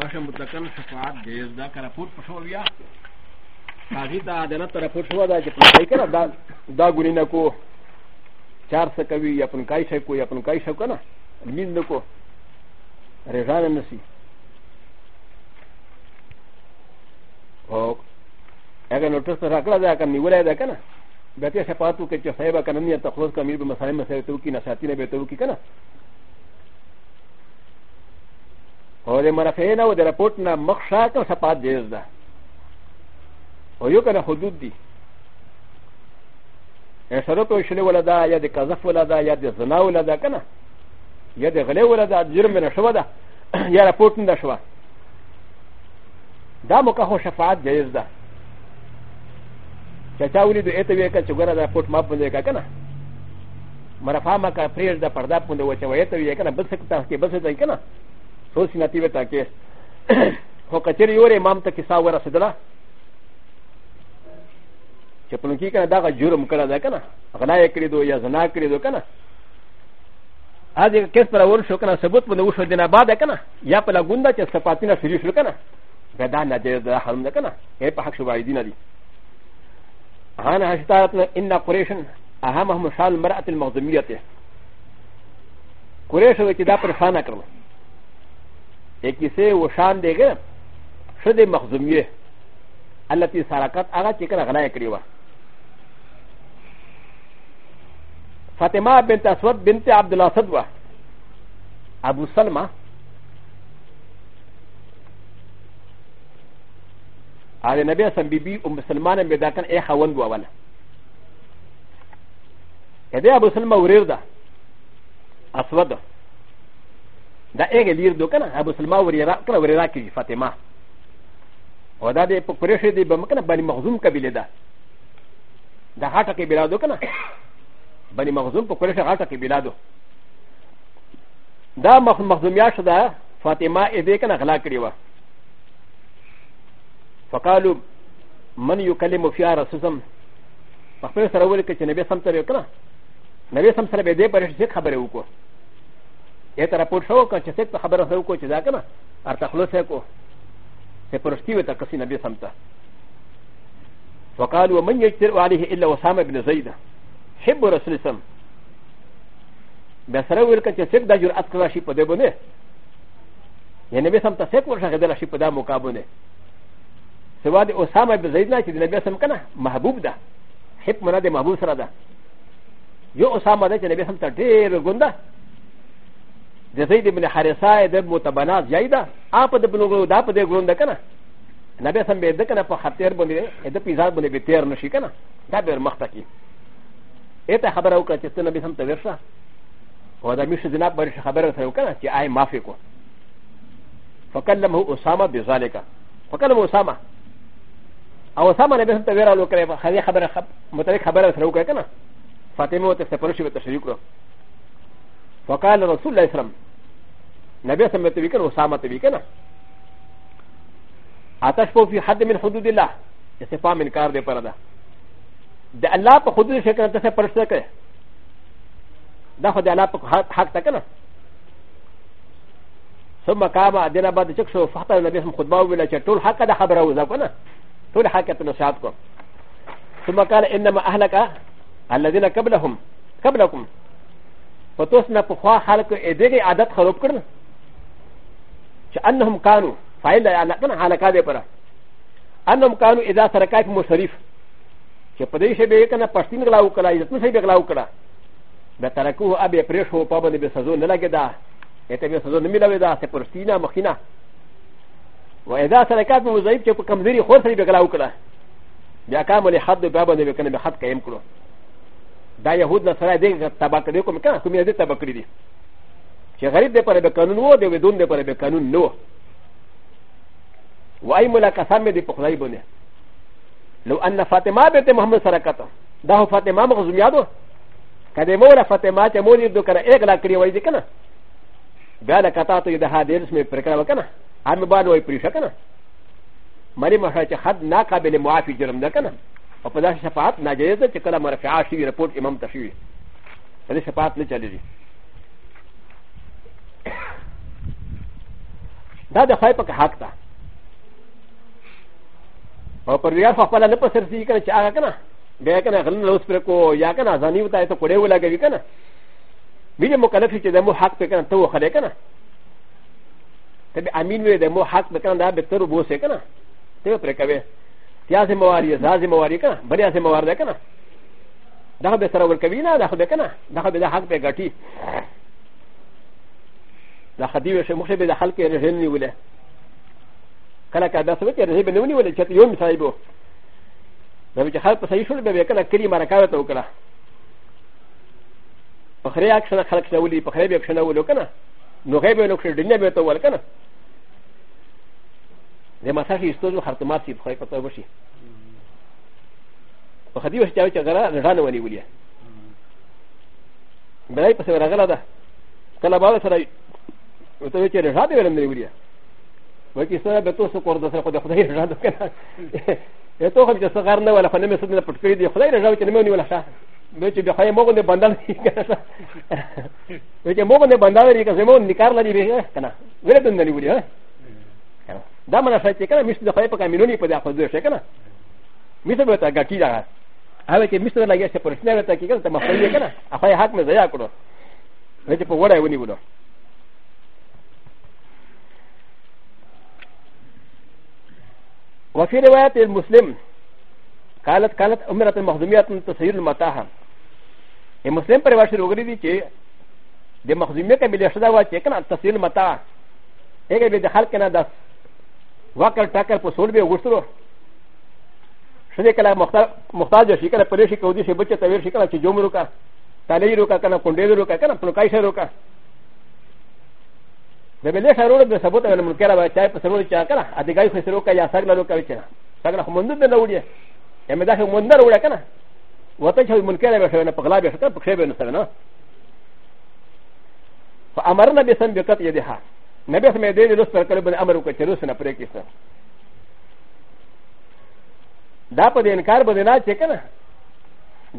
پاشا مطلقاً شفاعت جایز دا که راپور پشو بیا هغې ته عدالت ته راپور شوه ده چې پنکای که نه دا دا ګونې نه کو چار څه کوي یا پنکای شی کو یا پنکای شو که نه لمین نه کو رژانه نه شي او هغه نوټس را کړه دا که نیولی ده که نه بیا ته شفاعت وکړي چې صاحبه که نه نیت خلاص کړه میر به مسالې مسایل ته وکړي نشاتینه به ته وکړي که نه او د مرافعین او د رپورټ نه مخ شاک او سپات دیز ده او یو کنه حدود دي سره په شلې ولدا یا د قذف ولدا یا د زنا ولدا کنه یا د غلې ولدا جرم نه شو ده یا رپورټ نه شو دا موقع خو شفاعت جایز ده چې چا ولید اته وی کچ ګره دا رپورټ ما پوندې کا کنه مرافع ما کا پرېږ د پردا پوندې وچوي ته وی کنه بس کې بس ته کنه そうしなっていたけ。ほかちりよりマンタキサワラセドラ。チェプロンキーカーダーがジュームカラダカナ。アガナイクリドやザナクリドカナ。アディケスパラウォルショカナセブトムのウショディナバダカナ。ヤパラグンダチェスパティナシリシュカナ。ガダナデザハムダカナ。エパハクシュワイディナディ。アナハシターのインナコレーション。アハマハムシャルマラティマズミヤティ。コレーションがダパラファナカナ。ا ك ي س ي و شان د غ ه شد مخزوميه التي سرقت اغا چكر غلا يكريوا فاطمه بنت اسود بنت عبد الله صدوه ابو سلمى على النبي صلى الله عليه وسلم ام سلمان بداكن اي خوند وانا كده ابو سلمى وريرده اسوده だえげりどかな、アブスマウリラクラウリラキ、ファテマ。おだで、プレシェディバムカナバリマズムカビレダ。だハタケビラドカナ。バリマズムプレシェハタケビラド。だマフマズミヤシダ、ファテマエデカナガラクリワ。ファカルマニュカリモフィアラスズム。パフェルサラウリケチネベサムタレカナ。なべさんさらべでパレシェクハブレウコ。ا ت ر ا پ و ر شو كان شسيت خبر سو كو شذا كما ارتخلو سيكو سيبرشتي وتا كسينا بي سمتا وقالوا ومن يجتر عليه الا وسامة بن زيد حب رسول سم بسرا ويل كان شسيت دا جرأت كلا شي پده بنه يعني بي سمتا سيك ورشا غدلا شي پدا مقابنه سوا دي وسامة بن زيد نا چه دي نبي سم كنا محبوب دا حب منا دي محبوب سرا دا يو وسامة دا چه نبي سمتا دير گنده د زید بن حارثه د متبنات یایدا اپ د بنو غو دا په دې ګوند کنه نبی سم به د کنه په خطر باندې د پیزاد باندې به تیر نشي کنه دا به مخته کی اته خبره وکړه چې ته نبی سم ته ورشه او دا میشه جناب باندې خبره سره وکړه چې آی معافی کو فکلمه اسامه بذالک فکلمه اسامه او اسامه نبی سم ته ویرا لو کړې خبره خبره متلک خبره سره وکړه کنه فاطمه ته سپرشي به تشریک کړو فقال رسول الله اسلام نبي اسلام تبيكنا وسامة تبيكنا اتشفو في حد من حدود الله استفام انكار دي پردا د الله په حدود شکر ته پرسته کړه دا خو د الله په حق ته کنه ثم قام ادنا بعد چک شو فحت النبي هم خطبه ویل چې ټول حق د خبره وزا کنه ټول حق ته نشاط کو ثم قال انما اهلك الذين قبلهم قبلكم په توس نه پخوا خلکو ادغه عادت خراب کړل چې انهم کانو فایل نه کنه حالکا دې پره انهم کانو اذا سرکای په مشرف چې په دې شی به کنه پښتین غلاو کړه عزت نه شی به غلاو کړه به ترکو ابي پرېښو په باندې به سزا نه لګیدا اته به سزا نه ملوي دا چې پرستینا مخینا و اذا سرکای په مزایب چې په کمزوري خور سره به غلاو کړه بیا کامل حد به باندې کنه به حد قائم کړو دا يهود له سره دې تبا کړی کوم کنه کومې دې تبا کړی دي چې غریب دې پر به قانون وو دې ودون دې پر به قانون نو وای مولا قسم دې په خدای باندې لو ان فاطمه بنت محمد سره کته دا هو فاطمه مغزم یادو کله مولا فاطمه چې مور دې کړه یک لا کړی وای دې کنه بیا دا کته ته دې حاضر اسمه پر کړه وکنه امه باندې وای پریښه کنه مریم هغه چې حد ناقابل معافي جرم ده کنه او په داسې شفاعت ناجایز ده چې کله مرفعه شوي رپورټ امام ته شوي په دې شفاعت نه چلېږي دا د خدای په حق ده او پرویار خو خپله نه په سر ځي که چې هغه که نه بیا که نه غلن اوس پرې کو یا که نه ځاني وته ته کوړې ولګوي که نه ویل مکلف چې د مو حق پې که نه ته وخلی که نه ته به امین وې د مو حق پې که نه دا به تر وبوسې که نه ته به پرې کوې یا ز مواری ز ز مواری کنه بریا ز موار ده کنه دا به سره ور کوي نه دا خو کنه دا به د حق به غټي دا خدیو شه مخه به د خلک رهن نیولې کله کله دا څه کې رهن به نیولې چې یو مثال به دا چې خلک صحیح شول به کنه کلی مرکاوه ته وکړه په خره اکشن خلک شولې په خره به اکشن ولو کنه نو غیب نو کړ دنیا به ته ول کنه でマサシストのハトマシファイパトウシパハディオシャウチャガラランワニウリアバイパセラガラダカラバラサライウトウチェラディウリウリアウキサラベトソコーダサコダフレラドケナエトハミジャサガラナワファネメスのプリディフレラウチェメニューラシャウチビハイモゴネバンダリカナウチェモゴネバンダリカゼモンニカラリビアカナウレブンダリウリアダマラサチェカミスのファイパーミノニポダフォルシェカナミスブタガキダアウェイミスのライヤシェプルシナルタキガンタマファイヤカナアファイハクメザヤコロウェジポワラウニウド وفي روايه المسلم قالت كانت امراه مخزوميه تسير المتاحه المسلم پر واشر وګری دي چې د مخزوميه کبیله شدا وا چې کنه تسير المتاحه هغه به د خلک نه داس وکر ټکر په سول به وګورو شدې کله محتاج شي کله پرې شي کو دي شي بچ ته ویر شي کله چې جوم روکا تالې روکا کنه کونډې روکا کنه پلوکای شه روکا د بلې شه روړ د ثبوت ول ملکره به چای په سرور چا کنه ا دې ګای خو سره روکا یا سګل روکا وچ نه سګل هم مند نه وړي یم دا هم مند وړه کنه وته چې ملکره به شونه پغلا به شته پښې به نه سره نه فامرنا بسم بقت يدها ن ب ي س م ي د ي ل و س پر كلب الامر و كتير وسنا بريكيسا دا په دې انکار بده نه چې کنه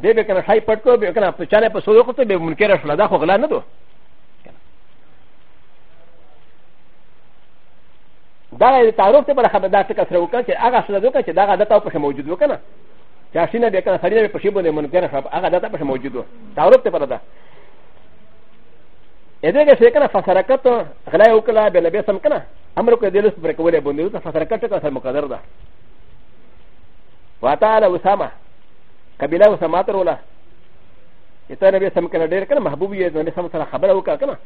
دې به کنه شای پټ کو به کنه په چانه په سوره کوته به منکر شول دا خو غلا نه دو دا د تعارف ته برخه دا څه کسره وکړه چې هغه اصل دوکه چې دا غدا ته په موجود وکنه چې شینه به کنه سړی به په شی باندې منکر شول هغه دا ته په موجود و تعارف ته پر ده ا د ه س ي ك ن ا فسرقت غلا وكلا بلبي سمكنا امرك دلس بركولي بندو فسرقت كسر مقدر ده واتالا وسامه قبيله وساماتر ولا يتا نبي سمكنا دير كان محبوب يزن سمسر خبره وكا كنا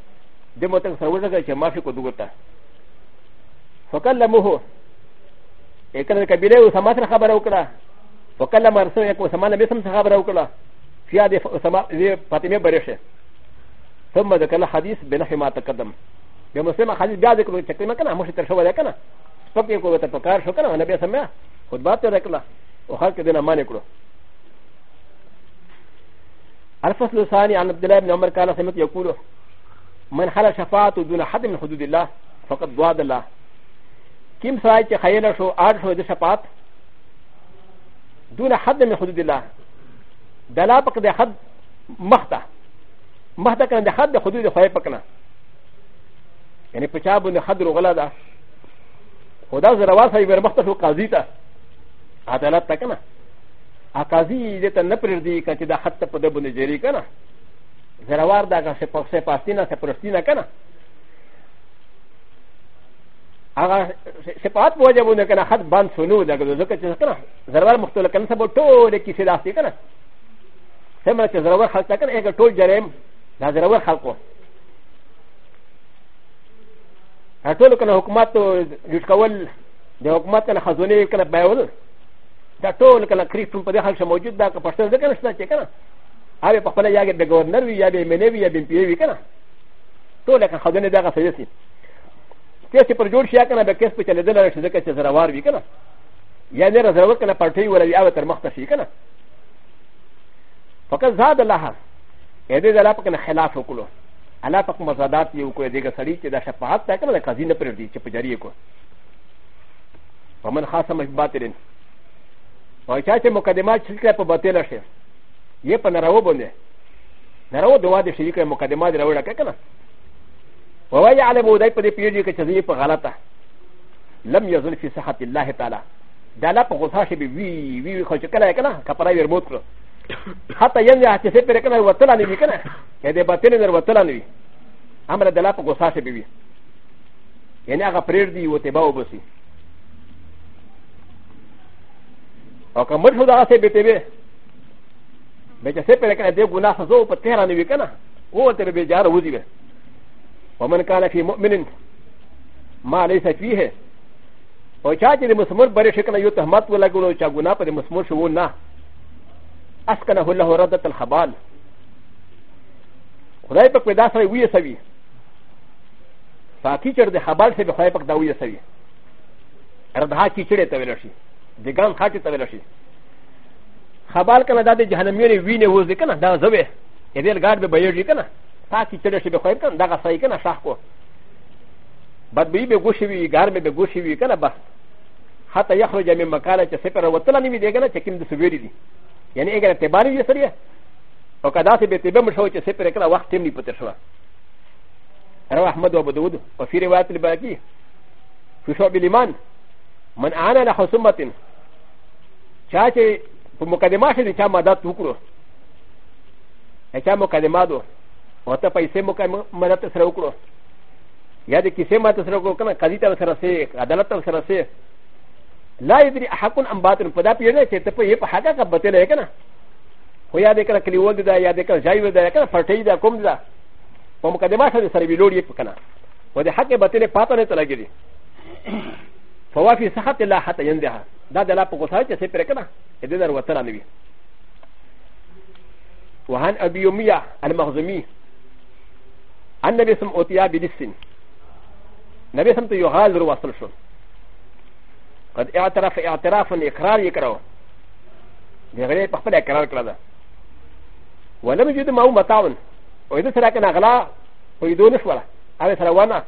دمتك سوزك ما في قدوتا فكلموه ا ك ن قبيله وساماتر خبره وكلا فكلم رسول يكون سمانا بسمسر خبره وكلا في هذه سماء فاطمه بريشه ثم ذكر الحديث بنحو ما تقدم بمسلم حديث بعد ذكر تكلم كنا مش ترشوا ذا كنا طب يكو تفكر شو كنا النبي سمع خطبات ذكر وخلق دينا ما نكره الفصل الثاني عن عبد الله بن عمر كان سمعت يقول من حل شفاعته دون حد من حدود الله فقد ضاد الله كم سايت خيالا شو آر شو دي شفاعت دون حد من حدود الله دلا بقد حد مخته ما ته کنه د حد د حدود خوای پکنه یعنی په چا باندې حد روغلا ده خدا زروا سړي ور مخته شو قاضي ته عدالت ته کنه ا قاضي دې ته نه پرېږدي کچې د حد ته په دې باندې جری کنه زروار دغه سپاسه پاستینه سپرستینه کنه هغه سپات په وجه باندې کنه حد باندې سنو دغه ځکه چې کنه زروار مختلف کنه سبو ټول کیسه داسې کنه سمره چې زروار خلک کنه یو ټول جریم دا زرور خلقو ټولو کنه حکومت لټ کول د حکومت کنه خزونه کنه بایول دا ټول کنه کریټون په دې حال شه موجود دا که پښتون ځکه نشته چې کنه هغه په خپل یاګه د گورنر وی یا د منی وی یا د پی وی کنه ټول کنه خزونه دا غفې سي چې پر جوړ شي کنه به کیس په چلے دل راشه ځکه چې زراوار وی کنه یا نه زراوار کنه پټي ولا وی او تر مخته شي کنه فقط زاد الله ا د ي د ل ا پ ک ن خلاف وکړو الله پاک مزادات یو کو دغه سړی چې دا شفاعت تا کنه قاضی نه پر دی چې په جاری کو ومن خاصه مشباترین او چا چې مقدمات شکل په باطل شي یې په نارو باندې نارو دوا دې شي کې مقدمات راوړه کنه ووای علم دای په دې پیږي کې چې په غلطه لم یزل فی صحت الله تعالی دا لا په غصه شي وی وی خو چې کله کنه کپړای ور موت کړو حتى ينجح تسير كنا وطلع نبي كنا كده باتين نر وطلع نبي عمل دلاب قصاص بيبي يعني أغا برير دي وتباو بسي او که مرشو دغه سه بیته به به چې سه پر کنه دې ګناه سزا په تهران وی کنه او ته به جار وځي به ومن کان فی مؤمن ما لیس فیه او چا چې مسمر بری شکنه یو تهمت ولګولو چا ګناه پر مسمر شو نه اسكنه له ردة الخبال خدای پاک پیدا سره وی سوي فاکی چر د خبال سره خدای پاک دا وی سوي ردها کی چړې ته ویل شي د ګان خاطه ته ویل شي خبال کنه د جهنمي نه وینه وځي کنه دا زوي دې لګار به بېږي کنه فاکی چړې شي به خیر کنه دا صحیح کنه شاه کو بد به به ګوشي وی ګار به ګوشي وی کنه بس حتی یخرج من مکانه چې سپر وتل نه وی دیګنه چې کوم د سویری دي يعني اگر تباري يسري او كذا سي بتبه مشو چه سپر كلا وقت تم ني پتر شوا رواه احمد وابو داود وفي روايه الباقي في شعب الايمان من عانى لخصومه چاچه په مقدمه شې چا مدد وکړو چا مقدمه دو وته پیسې مدد سره وکړو یا د کیسې مدد سره وکړو کنه قضیه سره سي عدالت سره سي لا يدري احقن ام باطن فدا بيرنا كي تفا يبا حقا كبتلا يكنا هو يا ديكنا كليول دا يا ديكنا جايو دا يكنا فرتي دا كوم دا ومقدمات هذه سربي لوري يبكنا ودي حق بتلا باطن تلاقي فوافي صحت الله حتى يندها دا دلا بقصاية سيبرا كنا يدي دار وطنا نبي وهان ابي يومية المخزمي النبي سم اوتيا بلسن نبي سم تيغال رواسل شون قد اعترف اعترافا اقرار يكره بغير بخبر اقرار كذا ولم يجد معه متاون واذا سرق نغلا ويدون شولا هذا سروانا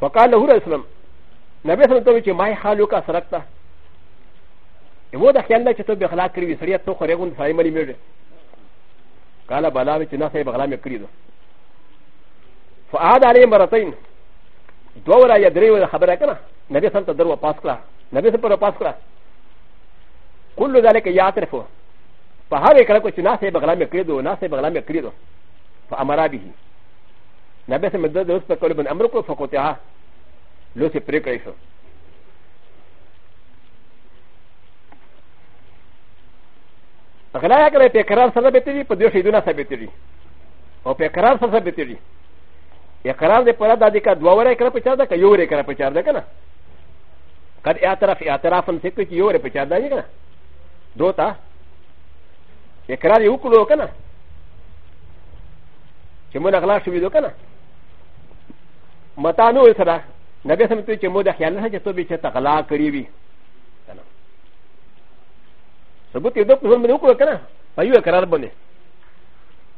فقال له رسول الله نبي صلى الله عليه وسلم ما يخالوك سرقت هو ده خیال نه چې ته بغلا کړی وي سړی ته خو ریغون سړی ملي میړې قال بلا چې نه سړی بغلا مې کړی ده فعاد علیه مرتين دوه ولا یا درې ولا خبره کنه なべさんとドローパスクラなべさんとパスクラクルダレケヤーテフォパハレカラコチナセバラメクリドナセバラメクリドファアマラビヒなべさんとドローパクルブンアムロコフォコテアロセプレクリション غلا کړه په اقرار سره به تیری په دې شی دونه ثابت دی او په اقرار سره ثابت دی اقرار دې پر دا د کا دوه ورې کړه په چا دا یو ورې کړه په چا دا کنه カディアタラフィアタラフンセクリティオレペチャダリガドタエクラリウクローカナチモナガラシュウィドカナマタノウサラナベサムトチモダヒアナチトビチェタガラクリビサブティドクルムウクローカナパユエクラボネ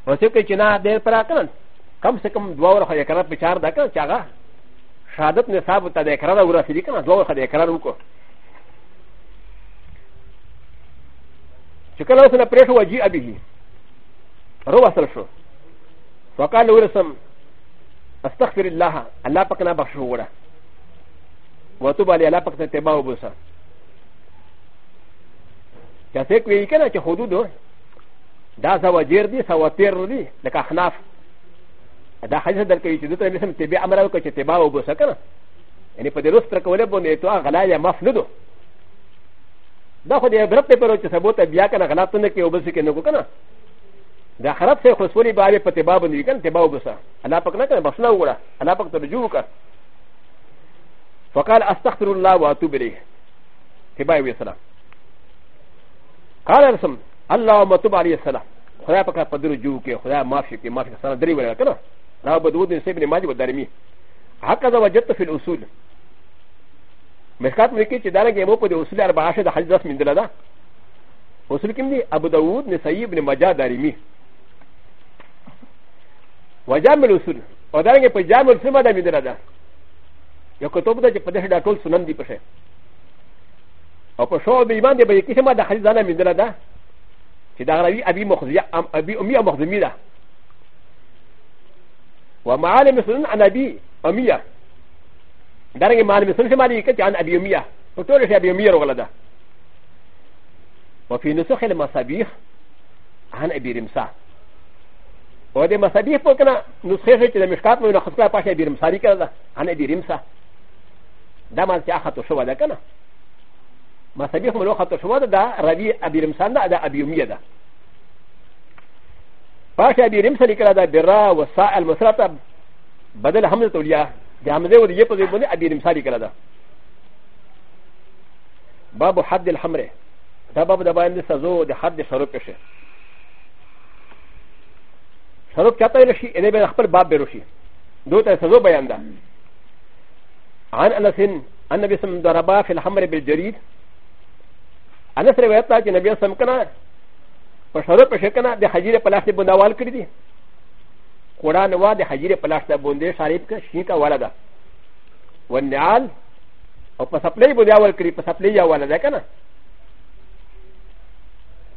マセクリチナデルパラカナカムセクムドワーハヤカラペチャダカナチャガ شهادت نصاب ته د اقرار او رسیدي کنه دوه خدای اقرار وکړو چې کله وسله پرې شو وجی ابي رو وصل شو وقال ورسم استغفر الله الله پاک نه بخښو وړه وتوب علی الله پاک ته تبا وبوسه چې څوک وی کنه چې حدود دا زواجر دي سواتیر دي لکه احناف دا حدیث در کوي چې دوی ته مثلا تبع امر او چې تبع او بوسه کنه یعنی په دې روز تر کوله باندې تو غلا یا مفند دا خو دې عبرت ته پرو چې ثبوت بیا کنه غلط نه کې او بس کې نه کو کنه دا خراب سے خصوصی بارے په تبع باندې کنه تبع او بوسه الله پاک نه کنه بسنه وګړه الله پاک ته رجوع وکړه فقال استغفر الله واتوب اليه تبع وي سلام قال رسول الله وتوب عليه السلام خدا پاک په دې رجوع کې خدا معاف شي کې معاف سره درې ولا کنه ラブドウデンセブンマジュダミ。ハカザワジェットフィルウスル。メカトミキチダラゲモコデウスルアバーシャダハジャスミンデラダ。ウスルキミディアブダウデンサイブンマジャダリミ。ワジャムルウスル。オダゲパジャムルスマダミデラダ。よくとぶだけパデシダトルスナンディプシェ。オプショーディマンディバイキシマダハジザナミデラダ。シダラビアビモクズミダ。ومعالم مسلم عن ابي اميه دارنگه معالم مسلم شمالي كتي عن ابي اميه فطول شي ابي اميه رغلده وفي نسخ المصابيح عن ابي رمسا وده مصابيح فوقنا نسخه شي المشكات من خصله پاش ابي رمسا دي كده عن ابي رمسا ده ما تي اخذ شو ده كده مصابيح ملوخه شو ده ربي ابي رمسا ده ابي اميه ده فاشا بيرم سلكلا دا برا وساء المسرطة بدل حمزة وليا دا حمزة وليا بزي بني أبيرم سلكلا دا باب حد الحمرة دا باب دا باين سزو دا حد شروب كشه شروب كاتا يلشي إنه بين أخبر باب بيروشي دوتا سزو بيان دا عن أنس أن بسم ضربا في الحمر بالجريد أنس روايات تاكي نبي سمكنا په شروع په شکنه د حجیر په لاس بندوال کړی دي قران وا د حجیر په لاس باندې شریف کې شینکا والا ده ونعال او په سپلې باندې اول کړی په سپلې یا والا ده کنه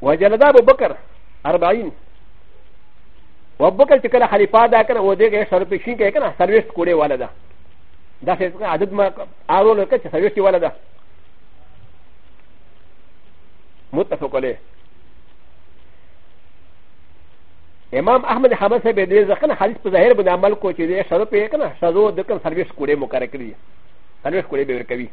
وجلد ابو بکر 40 وبکر چې کله خلیفہ دا کنه و دې کې شروع په شینکا کنه سرویس کوړې والا ده دا څه عدد ما اورو لکه چې سرویس والا ده متفق علیه امام احمد حمد صاحب دې ځکه حدیث په ظاهر باندې عمل کو چې دې شذو په کنه شذو د کن سرویس کوړې مقرره کړی سرویس کوړې به ورکوي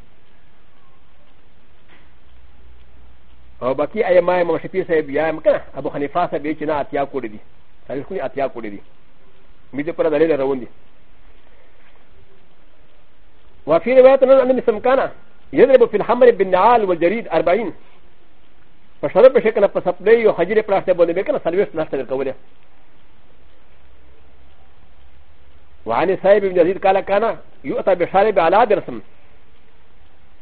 او باقي ايما امام شفیع صاحب یا کنه ابو حنیفه صاحب چې نه اتیا کوړې دي سرویس کوړې اتیا کوړې دي مې دې پر دلیل روان دي وفي روايه ان ان مسمكانه يضرب في الحمر بالنعال والجريد 40 فشرب شكل فسبلي وحجر بلاستيك بولي بكنا سرويس نشتغل كوله وعن سايب بن يزيد قال كان يؤتى بشارب على درسم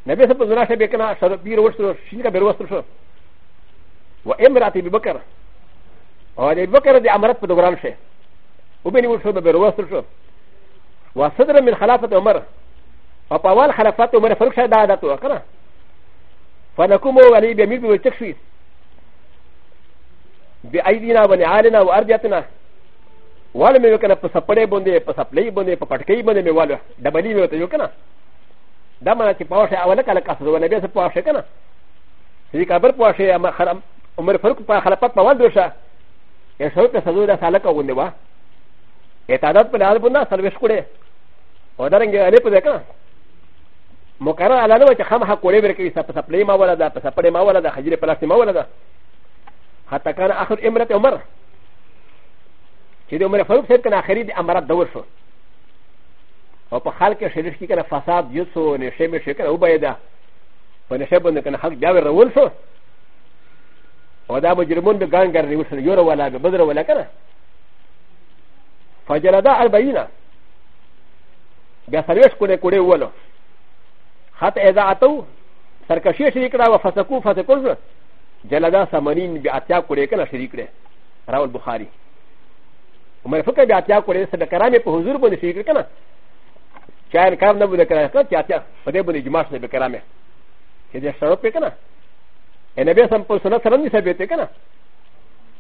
نبي سب زنا شبه كنا شرب بير وشتر شينك بير وشتر شو وامرأتي ببكر او دي بكر دي عمرت بدوران شه وبني وشتر بير وشتر شو وصدر من خلافة عمر وطوال خلافة عمر فروق شهد عادته كنا فنقوم ولي بيميل بيتكشي بأيدينا ونعالنا وأرجتنا ワルメウカナパサプレボンデパサプレボンデパパケイボンデメワルダバリウトユカナダマラチパワシアワラカラカサワネベスパワシカナシリカブパワシアマハラオメフォルクパハラパパワンドシャエショウカサドラサラカウンデワエタダプラアルボナサルベスクレオダレンゲアレプレカナモカラアラノチハマハコレベキサパサプレマワラダパサプレマワラダハジレパラシマワラダハタカナアハエムラテオマラ چې د عمر فاروق صاحب کنه اخري د امارات دور شو او په خلک شریف کې کنه فساد یو سو نشه مې شي کنه وبایدا په نشه باندې کنه حق بیا ورول شو او دا مجرمون د ګان ګرني وسره یو ولا به بدر ولا کنه فجلدا 40 بیا سرویس کو نه کوړې ولو خط اذا اتو سرکشي شریک را وفسقو فسقو جلدا 80 بیا اتیا کوړې کنه شریک را راول بخاری مر فکر بیا اتیا کولی سره کرامې په حضور باندې شي کنه چا انکار نه بده کړه کنه چې اتیا په دې باندې جماعت نه کرامې چې دې سره په کنه ان بیا سم په سنت سره نه ثابت کنه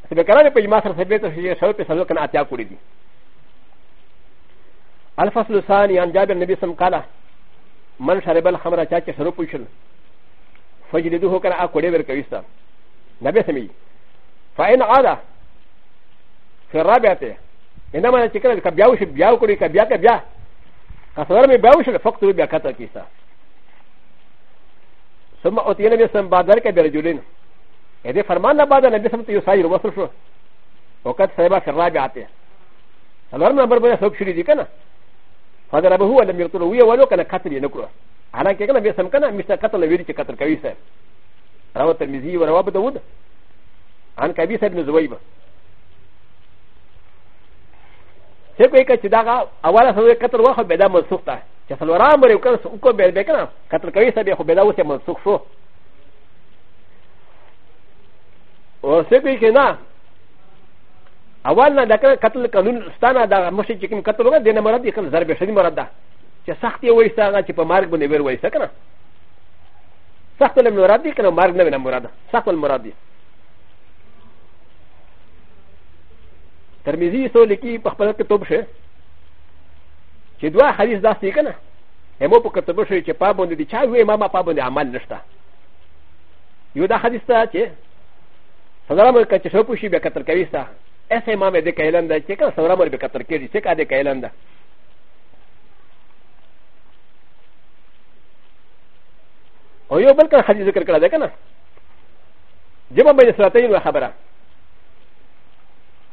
سبه کرامې په جماعت سره ثابت شي چې سره په سره کنه اتیا کولی دي الفصل الثاني عن جابر النبي صلى الله عليه وسلم قال من شرب الخمر چا چې سره پوښل فجلده کنه ا کولی ورکوي ستا نبي سمي فإن عاد في الرابعة ا ن ا م ا ن ا تكرا كابياوش بياوكري كابياكا بيا كاسرمي بياوش الفقط بياكاتا كيسا ثم أ ت ي ن ا بسم بادرك برجلين ا د ي فرمانا بعد ان بسم تيسير وصفه وقد سيبا في الرابعه سلام نمبر بيا سوف شريدي كنا هذا ربه هو لم يقتلوا ويا ولو كان قتل ينكره على كنا بسم كنا مثل قتل ويريك قتل كويسه روى الترمذي وروى بداود عن كبيسه بن زويبه س ك و ي ك ا شداغا اولا سوى كتر وحو بدا منسوختا شسلورا مريو كان سوكو بيربكنا كتر كويسا بيحو بدا وسي منسوخ شو و س ك و ي كنا اولا لكن كتر كانون ستانا دا مشي جيكم كتر وغا دينا مرد يكن زربي شدي مرد دا شسختي ويساغا شبا مارك بني بير ويساكنا سخت المراد دي كنا مارك نبنا مراد سخت المراد دي ترمزي سو لكي بخبرة كتب شيء شدوى حديث داستي كنا همو بكتب شيء شيء بابون دي شاوي ماما بابون عمل نشتا يودا حديث تا شيء سلام عليك شو بوشي بكتر كريستا اسا امام دي كايلان دا شيء كنا سلام عليك بكتر كريستا شيء كادي كايلان دا او يو بل كان حديث ذكر كلا ده كنا جمع بين سلاتين وخبره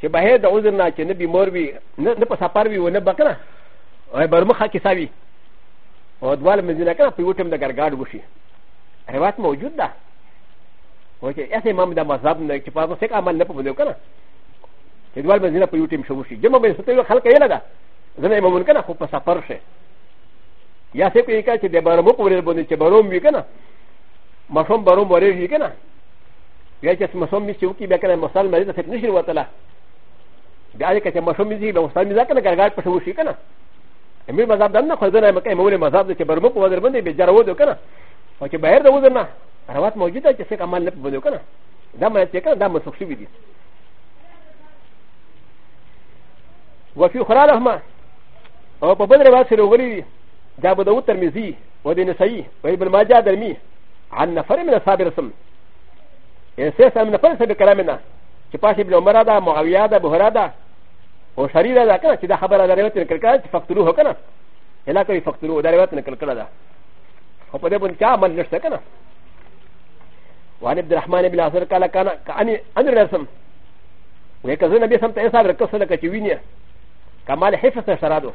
چې بهر د عذر نه چې نه بیمار وي نه په سفر وي و نه بکنه برمخه کې ساوي او دواله مزینه کنه په وټم د ګرګاډ وشي روایت موجود ده و چې اسه امام د مذهب نه چې په څه عمل نه پوهیږي کنه چې دواله مزینه په وټم شو وشي جمع به ستو خلک یې لگا زنه امام کنه خو په سفر شه یا څه کوي کنه چې د برمخ ورل باندې چې بروم وي کنه مشوم بروم ورل وي کنه یا چې مسوم میشي وکي به کنه مسلمان دې ته نشي وتله بیا دې کته مشوم دي به استاد مزه کنه ګرګار په شو شي کنه امیر مذهب دنه خو دنه مکه مولوی مذهب چې برمو په وزر باندې به جرو دو کنه او چې بهر د وزر نه روات موجوده چې څه عمل نه بده کنه دا مې ته کنه دا مسخ شي دي وفي خلال هما او په بل روایت سره وغلي دا به د ترمذی و د نسائی و ابن ماجه درمی عن نفر من اصحاب رسول اساسا من نفر سره کلامنا چې پاشي ابن عمر دا معاویه دا بهرا دا و شريرا دا كنا شدا خبر دا ريوات نكل كلا فاكتلو هو كنا هلا كوي فاكتلو دا ريوات نكل كلا دا و قد يبون كا من نشتا كنا وعن عبد الرحمن بن عصر قال كان كأني أنا رسم ويكذن نبي سمت إنسان ركس لك تشوينيا كمال حفظ شرادو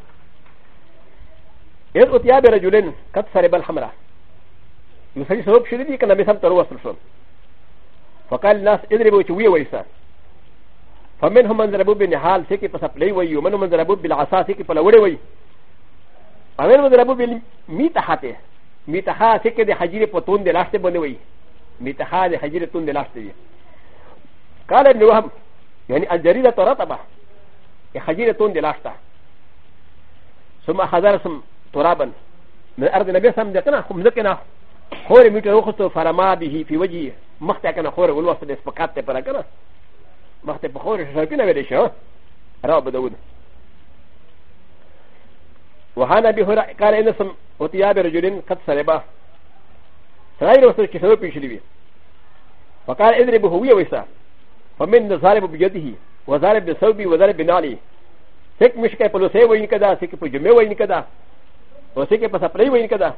إذ أتيا برجلين قد سرب الحمرة يسري سبب شديد كان نبي سمت روى سلسل فقال الناس اضربوا تشويه ويسان فمن هم من ضربوا بالنحال سيكي فسبلي وي ومن هم من ضربوا بالعصا سيكي فلوري وي ومن من ضربوا بالميتحاته ميتحا سيكي دي حجيري فتون دي لاشته بني وي ميتحا دي حجيري تون دي لاشته وي قال ابن وهم يعني الجريدة رطبة حجيري تون دي لاشته ثم حضر سم ترابا من أرض النبي سم دقنا خمزقنا خوري ميتر وخصو فرما به في وجهه مختكنا خوري والوصف دي سبقات تبرا كنا مخته په خور شاکینه ویل شو را به داود وهان ابي هريره قال انسم وتياب رجلين قد سلبا سراي رسول کې سبب پیښلی وي فقال اضرب هو ويسا فمن ضارب بيده وضارب بثوبه وضارب بنالي سك مشكه په لوسه وین کدا سك په جمعه وین کدا او سك په سپلې وین کدا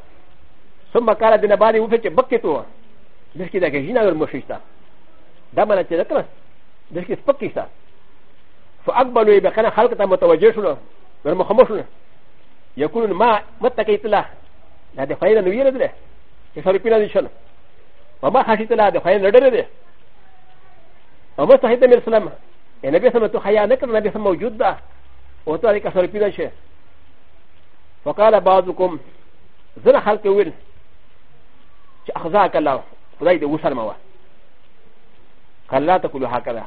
ثم قال بنبالي وفته بکته مشکې دا کې جنا ور مشیشتا دا مله چې ذکر ですけど、スパッキーさ。فأقبل ويبقى خلقة متوجه شنو ورمخمو شنو يقولون ما متكيت له لا دفعين نوير له يصير بينا دي شنو وما خشيت له دفعين ندر له وما صحيت من السلام النبي صلى الله عليه وسلم تخيا نكر النبي صلى الله عليه وسلم موجود ده وتو عليك صار بينا شيء فقال بعضكم زر خلق ويل أخزاك الله فلا يدوسر موا قال لا تقولوا هكذا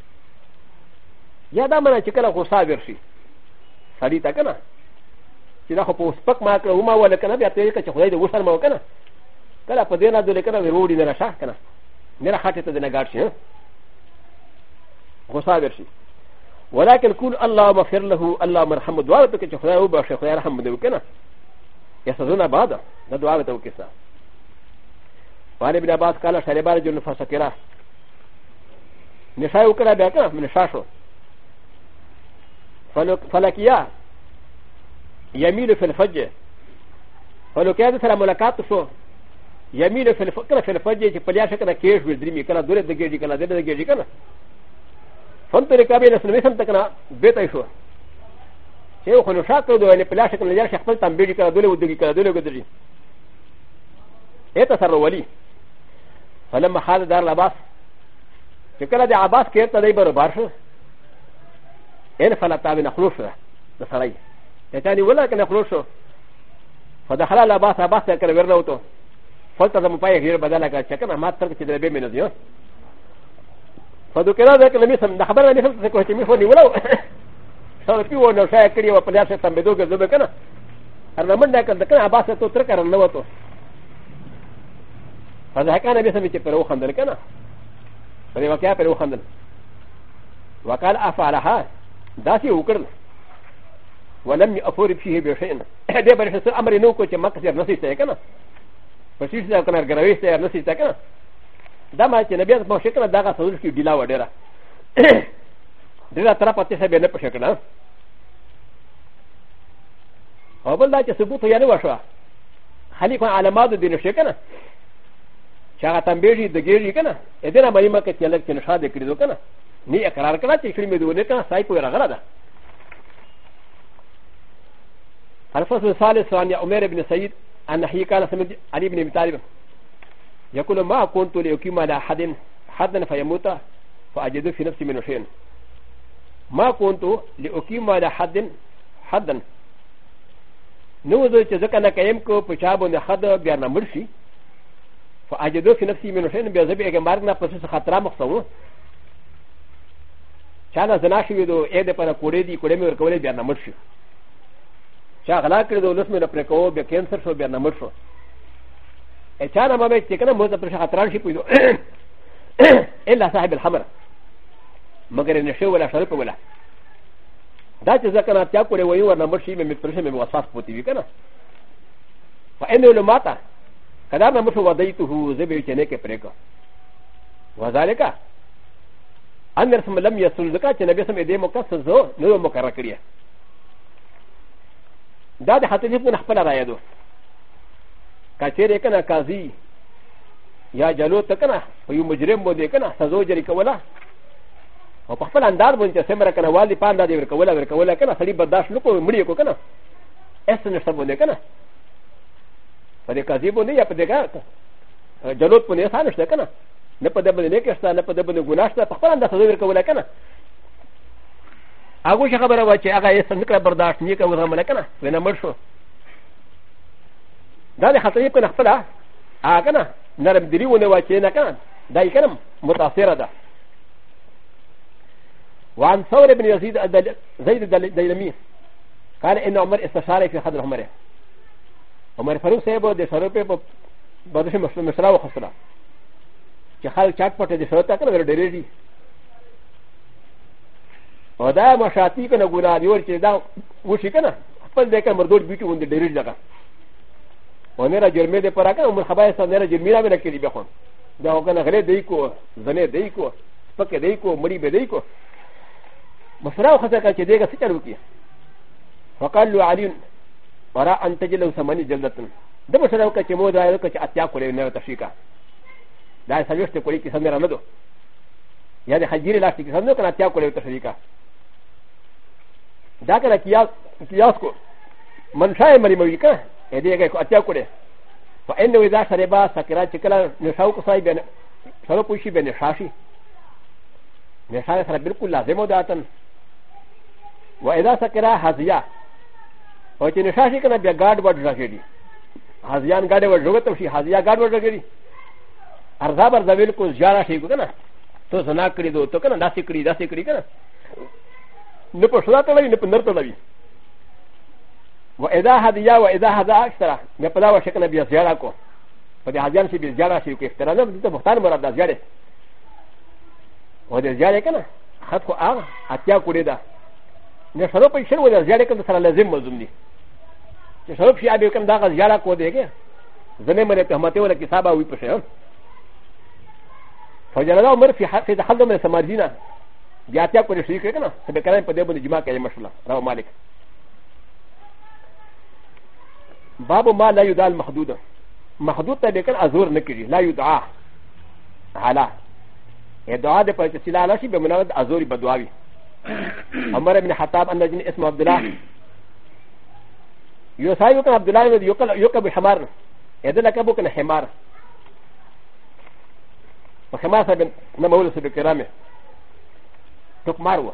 یا دا منه چې کله غوسه ورشي سړی ته کنه چې دا خو په سپک ما کړه وما ول کنه بیا ته چې خدای دې وسر ما وکنه کله په دې نه دل کنه وروړي نه راشه کنه نه راخټه ته نه ګاډ شي غوسه ورشي ولكن كل الله مغفر له الله مرحم دعاء ته چې خدای او بخښه خدای رحم دې وکنه يسدون بعد دا دعاء ته وکسا وعن ابن عباس قال شربار جن فسكرا نشاء وكرا بها كنا من شاشو فلكيا يميل في الفجر فلكيا ترى ملاقات شو يميل في الفكر في الفجر فليا شكرا كيش بالدريمي كلا دورة دقيقة كلا دورة دقيقة كلا فانطلق بين السلميسم تكنا بيتا شو شيء خلو شاكر دو يعني فليا شكرا لجار شخصل تنبيري كلا دورة ودقي كلا دورة ودقي ايه تصر ولي فلما خالد دار العباس شكرا دي عباس كيرتا دي بربار شو ان فلتا من خلوش د سړی یتانی ولا کنه خلوش فدخل على باس باس کر ورنه وته فلتا د مپای غیر بدل کا چکه ما تر کې دربه مینه دیو فذكر ذلك لم يسم ده خبر لم يسم تكون تمي فوني ولو صار في وانا شاي كري وبلاش تم بدو كذا بكنا انا من ده كذا كنا عباس تو ترك انا وتو فذا كان بيسم يجي برو خندل كنا فدي وكيا برو خندل وقال افعلها ダシウクルウォレミアフォリピヘビシェン。ヘデバリシャアマリノコチェマクセルノシセケナ。パシシャカナガラウィステアノシセケナ。ダマチェネビアマシェケナダガソウスキュディラワデラ。デラトラパティセベネプシェケナ。オブラチェスブトヤノワシュア。ハリコンアラマドディノシェケナ。シャラタンベジー、デゲリケナ。エデラマリマケティエレクティノシャデクリドケナ。にやからかちくりめどねかさいぽやがらだ。الفصل الثالث عن عمر بن سعيد أن هي كان سمعت علي بن أبي طالب يقول ما كنت لأقيم على أحد حدا فيموت فأجد في نفسي من شيء ما كنت لأقيم على حد حدا نوزو چې ځکه نه قیم کو په چا باندې حد بیا نه مړ شي فأجد في نفسي من شيء بیا زه به مرګ نه پسې خطر مخته وو チャナザナシュウドエデパラコレディコレミューコレビアナムシュチャーラクルドロスメラプレコービアキャンセルソビアナムシュエチャナマメチェケナモザプシャトランシプドエラサヘブルハマラマゲレネシュウラシャルプウラダチザカナチャコレウユアナムシメミプシメワサスポティビカナファエネルマタカダナムシュワディトウズビチェネケプレコウザレカ アンダーソンラミヤスルカチェンベスメデモカスゾノモカラクリアダデハテレフォンハパラヤドカチェレカナカゼやジャロタカナフユムジレモデカナサゾジェリカワラオパファランダーボンチェセマラカナワリパンダディブカワラカワラカナサリバダシュコムリコカナエスネサボデカナファデカゼボディアペデカジャロトネサンシテカナ نه په دبل نه کې ستانه په دبل ګناه شته په خپل اندازه زویر کوله کنه هغه څه خبره و چې هغه یې څنګه برداشت نه کوي زموږ کنه ونه مړ شو دا د خطرې په خپل هغه کنه نرم دی ونه و چې نه کنه دا یې کنه متاثره ده وعن ثور بن يزيد زيد الدلمي قال ان عمر استشاره في خدر عمره عمر فاروق صاحب د شروع په بدش مشره وخسره چې خل چټ پټه د شوته کړه ډېرېږي او دا مشاتی کنه ګنا دی ور چې دا وشي کنه خپل دې کنه مردود بیټي وند ډېرېږي ځکه ونیرا جرمه دې پرا کنه عمر خبره سره نیرا جرمه را وکړي به خون دا وکنه غلې دی کو زنه دی کو سپکه دی کو مړی به دی کو مسره خو ځکه چې دېګه فکر وکړي فقال له علي ورا ان تجلو سمني جلدتن دبا سره وکړه چې مو دا یو کچ اتیا کولې نه تشیکا だいさびしてこれきさんでらなど。やではじりらしてきさんのかなきゃこれをとしりか。だからきやすこ。マンシャイマリマリカ、エディアがあきゃこれ。ファエンドウィザーサレバー、サキラチカラ、ネサウコサイベネ、サロプシベネシャシ。ネサレサラビルクラ、デモダータン。ウァエザーサキラ、ハズヤ。ウォチネシャシカナビアガードバードラゲリ。ハズヤンガードバードラゲリ。ハズヤガードバードラゲリ。アザバザビルコジャラシグナトザナクリドトカナダシクリダシクリガナノポシュラトライノポナトラビウエダハディアウエダハザアクサラネパダワシェクナビアジャラコファディアジャンシビジャラシウケフタラノブトボタンバラダジャレウデジャレカナハトアアティアコレダネシャロペシェウデジャレカナサラレゼムズムディシャロピアビューカンダガジャラコデゲザネマレペハマテオレキサバウィプシェウ فجعل عمر في حق دخل من سمارجينا بياتيا كل شيء كنا سبكنا قد يبون الجماعة كي مشلا رواه مالك باب ما لا يدعى المحدود محدود تبكن أزور نكري لا يدعى على دعاء ده پر چلا لاشي بمناوت أزوري بدعاوي عمر بن حطاب أن جن اسم عبد الله يوسايو كان عبد الله يوكل يوكل بحمار يدل كبو كان حمار وحماسه بن نمول سبي كرامه تقمارو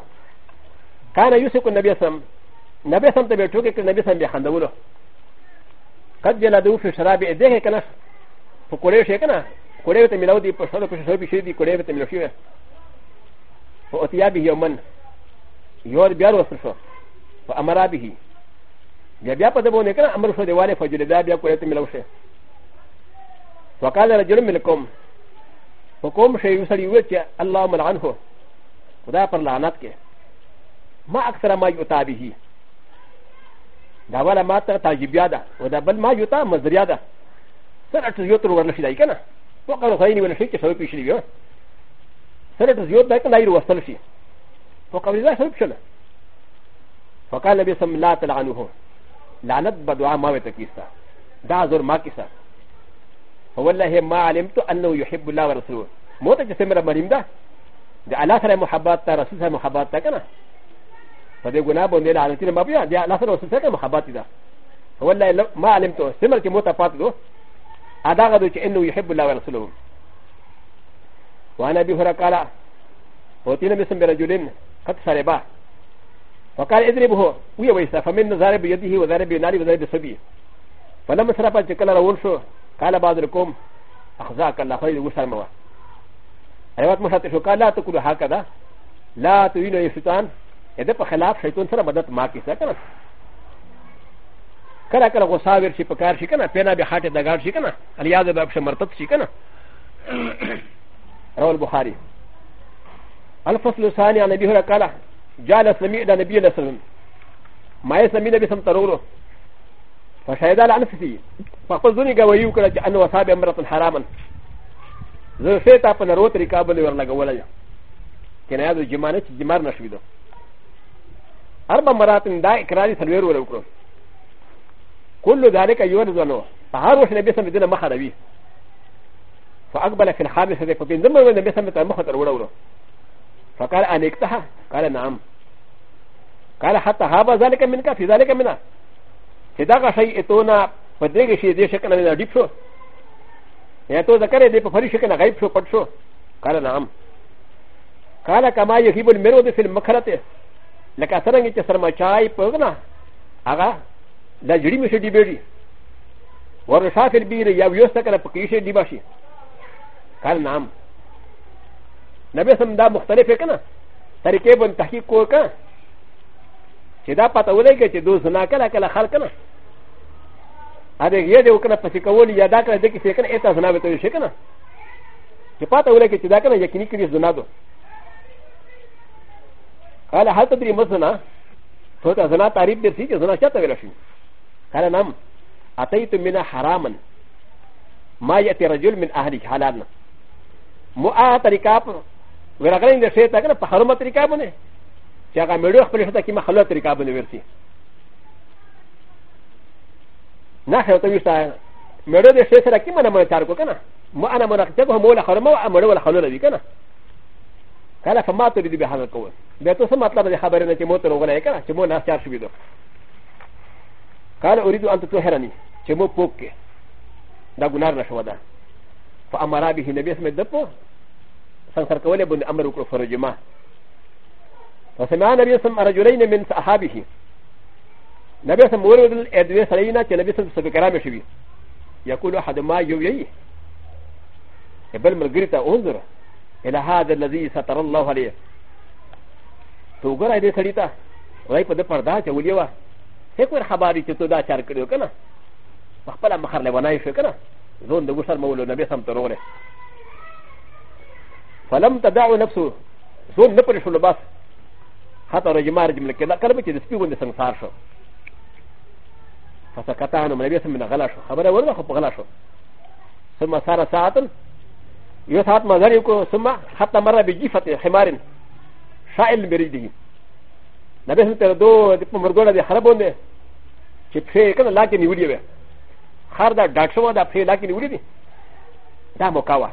كان يوسف النبي سم نبي سم تبي توكي النبي سم بيخندولو قد جلدو في شراب اديه كنا فقولي شيء كنا قولي تميلو دي بشرب بشرب شيء دي قولي تميلو شيء فأتيا به يوما يور بيار وسرشو فأمر به بیا بیا په دبونه کنه امر شو دیواله فجلدا بیا کوله تميلو شيء وقال رجل منكم په کوم شی یو سړی وویل چې الله ملعنه خدای پر لعنت کې ما اکثره ما یوتا به دا ولا ما ته تعجبیا ده او دا بل ما یوتا مزریا ده سره ته یوتر ورنشي دی کنه و قالو خايني ولا شي چې سوي پیښلی وي سره ته یوت ده کنه دایره وصل شي و قالو لا سوي پیښله فقال النبي صلى الله عليه وسلم لا تلعنه لعنت بدعا ما وتکیستا دا زور ما کیسه والله ما علمت انه يحب الله ورسوله موتا جسمر مريم ده ده الله سره محبت تا رسول سره محبت تا کنه فده گناه بنده لعنتین مبیا ده الله سره رسول سره محبت ده والله ما علمت سمر کی موتا فات دو ادا غدو چې انه يحب الله ورسوله وانا ابي هريره قال وتينا بسم برجلين قد سربا وقال اضربه ويا ويسا فمن ضرب يده وضرب ناري وضرب سبيه فلما سربا چې کله راول شو قال بعضكم اخزاك الله خير وسلموا ايوات مشات شو قال لا تقولوا هكذا لا تهينوا يا شيطان اذا بخلاف شيطان سره مدد معك سكنا كلا كلا غصاوير شي پکار شي کنه پینا به هاټه دګار شي کنه الیاذ به بخش مرتد شي کنه رواه البخاري الفصل الثاني عن ابي هريره قال جعل سميع النبي صلى الله عليه وسلم ما يسمي النبي صلى الله عليه وسلم فشهد على نفسه فقل ذني قوي وكرة أن وصاب امرأة حراما ذو شيطا فنروت ركابل ورلق ولا كان هذا جمانة جمار نشويده أربع مرات دا إكراري سنوير ولا وكرة كل ذلك يورد ونوه فهذا وش نبي سمدنا مخربي فأقبل في الخامسة ذلك فبين ذنب النبي سمدنا مخطر ولا ولا فقال أن اكتها قال نعم قال حتى هذا ذلك منك في ذلك منه چې دغه شی اتونه په دې شی دې شکل نه ډیپ شو یا ته ذکر دې په فری شکل غیب شو پټ شو قال نعم قال كما يحب المرود في المكرته لك سرنگ چې سرمچای پغنا هغه د جړی مشه دی بیری ورشاف البیر یا یوسته کنه پکې شی دی باشي قال نعم نبی سم دا مختلفه کنه طریقې بن تحقیق وکړه چې دا پته ولګي چې دوه زنا کله کله خلک نه アレゲデオカナパシカウォリヤダカデキセカエタズナベトリシェカナジパタウレケチダカナヤキニキリズナドカラハタディマズナトタズナタリブデシキズナシャタベラシンカラナムアタイトミナハラマンマヤティラジュルミンアリハランモアタリカプウェラガリンデシェタカナパハロマテリカブネシャガメルフプレシャタキマハロテリカブネベルシーなしゃとみさ、メロディシェスラキマナマチャーコかな。もあなまなくてもらはらまあまらはらでかな。からファマトリビハナコウ。でとそまたでハバレナチモトロウレカ、チモナチャーシビド。からウリドアントヘラニ、チモポケ。ダグナラシワダ。ファアマラビヒネビスメデポ。サンサカウレブンアメロクロフォルジマ。ファセマナビスマラジュレイネミンサハビヒ。نبي سم ورد الادوية سلينا كنبي سم سبكرام شوي يقول أحد ما يويي بل ملغريتا انظر إلى هذا الذي ستر الله عليه توقر هذه سليتا وهي قد پردا چه وليوا هكور خباري چه تو دا چار کرده کنا مخبلا مخر لبنائي شو کنا زون دو سر مولو نبي سم تروغره فلم تدعو نفسه زون نپرشو لباس حتى رجمار جملك كلا كلمة جدسبي وندسنسار شو فسكتها انا مريم من غلاشو خبر ورده خب غلاشو ثم صار ساعه يو ساعه مزار يكو ثم حتى مر بجيفه حمار شائل بريده نبي سنتر دو د مرګونه دي خرابونه چې په کنه لاکې نیولې وې خر دا ډاټ شو دا په لاکې نیولې دي دا موکاوه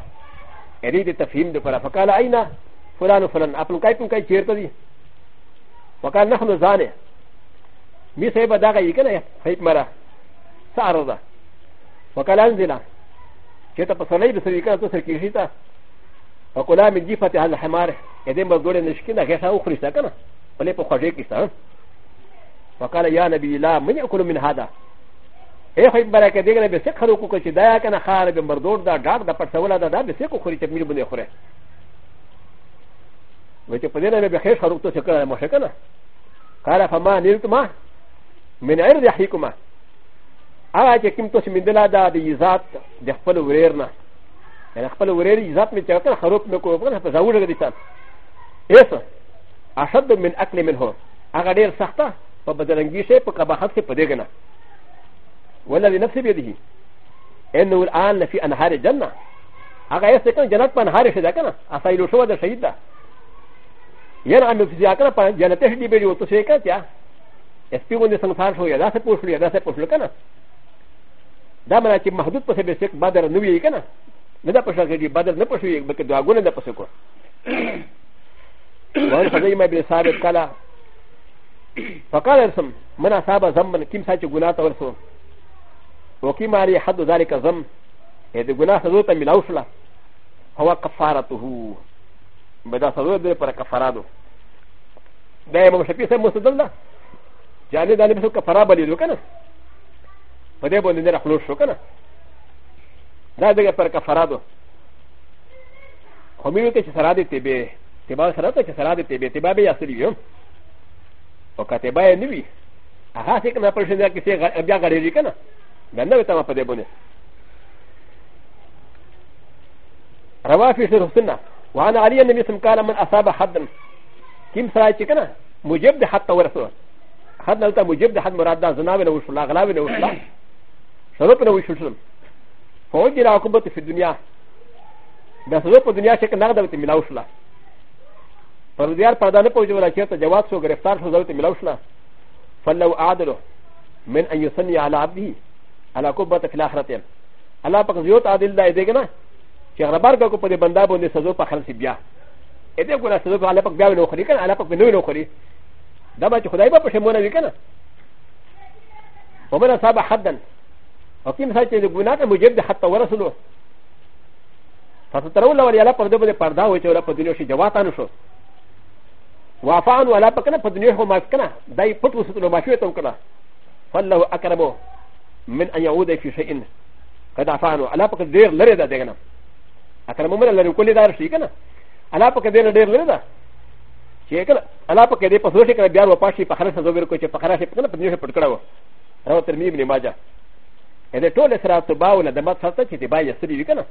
ا دې د تفهیم د پر فقال اين فلان فلان خپل کای کوم کای چیرته دي وکال نحن زانه ミセバダガイケネ、フェイマラ、サラダ、ファカランディナ、チェタパサレイブスリカトセキシタ、ファコラミディファテアルハマー、エデンバゴレンシキナ、ゲサオクリサカナ、ファレポカジェキサン、ファカラヤナビラ、ミニコルミンハダ、エフェイマラケディガレベセカロココチダヤカナハーベンバドダ、ダダパサウラダダ、ベセココリテミルブネフレ。ウチェプレベヘシャロトセカラマシェカナ。カラファマーニルトマー من غير د حکمه هغه چې کوم تاسو مندلا دا د عزت د خپل وریر نه یعنی خپل وریر عزت می چې کړ خروب نه کوو په زوړ غدي تان ایسا اشد من اکل منه هغه ډیر سخته په بدرنګي شي په قباحت کې پدې کنه ولذي نفسي بيده انه الان في انهار الجنه هغه ایسا کنه جنت په انهار شي دا کنه اسایلو شو د شهید دا یعنی ان فزیا کنه په جنت هدي به یو تاسو یې کړه سپی غوندې سنفار شو یا داسې پوه شو یا داسې پوه شو که نه دا منا چې محدود پسې به سیک بدر نه وي که نه نه دا پوه شوه چې بدر نه پوه شوي بلکې دعاګونه ده پسې کړو وایي خدای ما بې ثابت کله فقال ارسم منا صاحب زمن کیم سا چې ګناه ته ورسو وکی ماری حد ذلك زم د ګناه سزو ته ملاو شله هو کفارته به دا سزو دې پر کفارادو دا امام شفیع صاحب مستدل ده ジャーネダネブソカパラバリルカナパデボネラフロシュカナダデガパカファラドコミュニティサラディテベテバサラタキサラディテベテバベヤスリヨンオカテバヤニビアハセカナプレシェンダーキセガビアガリリカナダナウタマパデボネラワフィスのスナワンアリアンのミスムカラマンアサバハダンキムサラチキナムジェブでハッタウラソー حد نلتا مجب ده حد مراد ده زنا بنا وشلا غلا بنا وشلا سبب بنا وشلا فوجي لا عقوبة في الدنيا ده سبب في الدنيا شكل نغدا بتي ملا وشلا فرديار پردا نه پوجي ولا چيرتا جواد سو گرفتار سو زوت ملا وشلا فلو عادله من ان يثني على عبده على عقوبة في الاخرة الله پاک زیوت عادل ده دې کنه چې غربار کو په دې بندا باندې سزا په خلص بیا اې دې ګور سزا په الله پاک بیا نه خوري کنه الله پاک نه نه خوري だばちほだいばしもなびかな。おめなさばはだん。おきんさいてぐなたむじゅではったわらすの。さすたらわりやらぱどぶでパダウチょらぱどよしじゃわたのしょ。わファンわらぱかなぱどよほまかな。だいぷとすとましゅうとんかな。ファンラあからぼ。من أن يعود في شيء قد عفانه على فكرة دير لردا دينا أكرم من الذي يقول لدار شيء كنا على فكرة دير لردا چې کله الله په کې دې په سوچ کې بیا و پاشي په خلاص زوبر کوي چې په خلاص په کله په دې پټ کړو او ترمیم نه ماجه دې ټول سره تباول د مات سره چې دې بای سری وکنه